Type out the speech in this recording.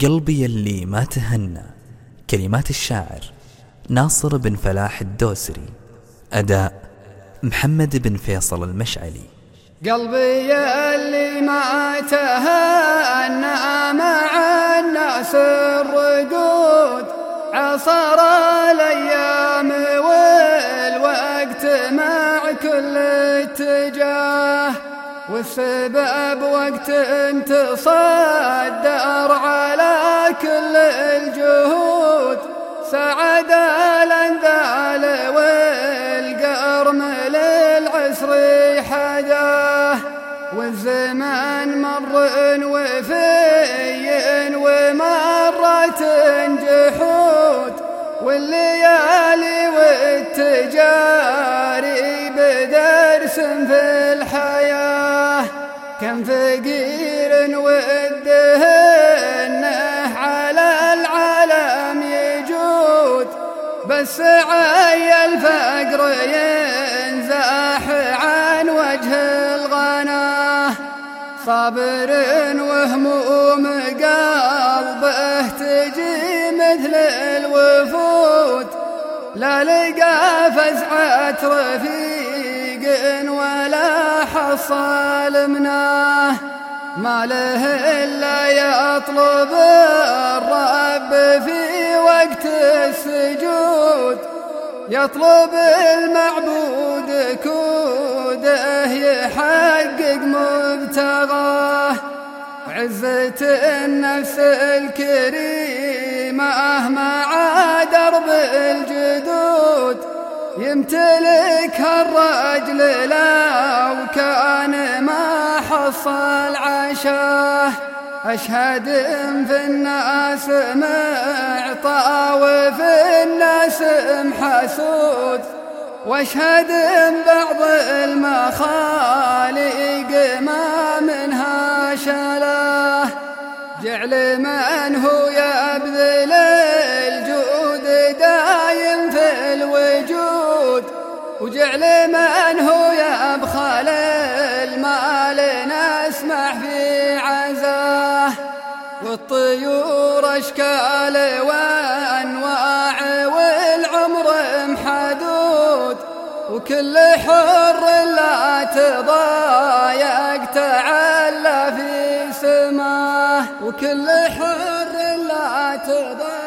قلبي اللي ما تهنى. كلمات الشاعر ناصر بن فلاح الدوسري. أداء محمد بن فيصل المشعلي. قلبي اللي ما تهنى مع الناس الرقود عصر الأيام والوقت مع كل والسبب وقت تصدر على كل الجهود سعد الانذال والقرم للعسر حداه والزمان مر وفي ومرت جحود والليالي والتجاري بدرس في الحياة. كم فقير ودهنه على العالم يجود. بس عي الفقر ينزاح عن وجه الغناه صابر وهموم قلبه تجي مثل الوفود. لا لقى فزعة رفيق حصل مناه ما له إلا يطلب الرب في وقت السجود. يطلب المعبود كوده يحقق مبتغاه. عزة النفس الكريمة مع درب الجدود. يمتلكها الرجل كان حصل عشاه. أشهد في الناس معطى وفي الناس محسود. وأشهد بعض المخاليق ما منها شلاه جعل من هو يبذل وجعل من هو يبخل المال نسمع في عزاه. والطيور أشكال وأنواع والعمر محدود وكل حر لا تضايق تعلى في سماه. وكل حر لا تضايق.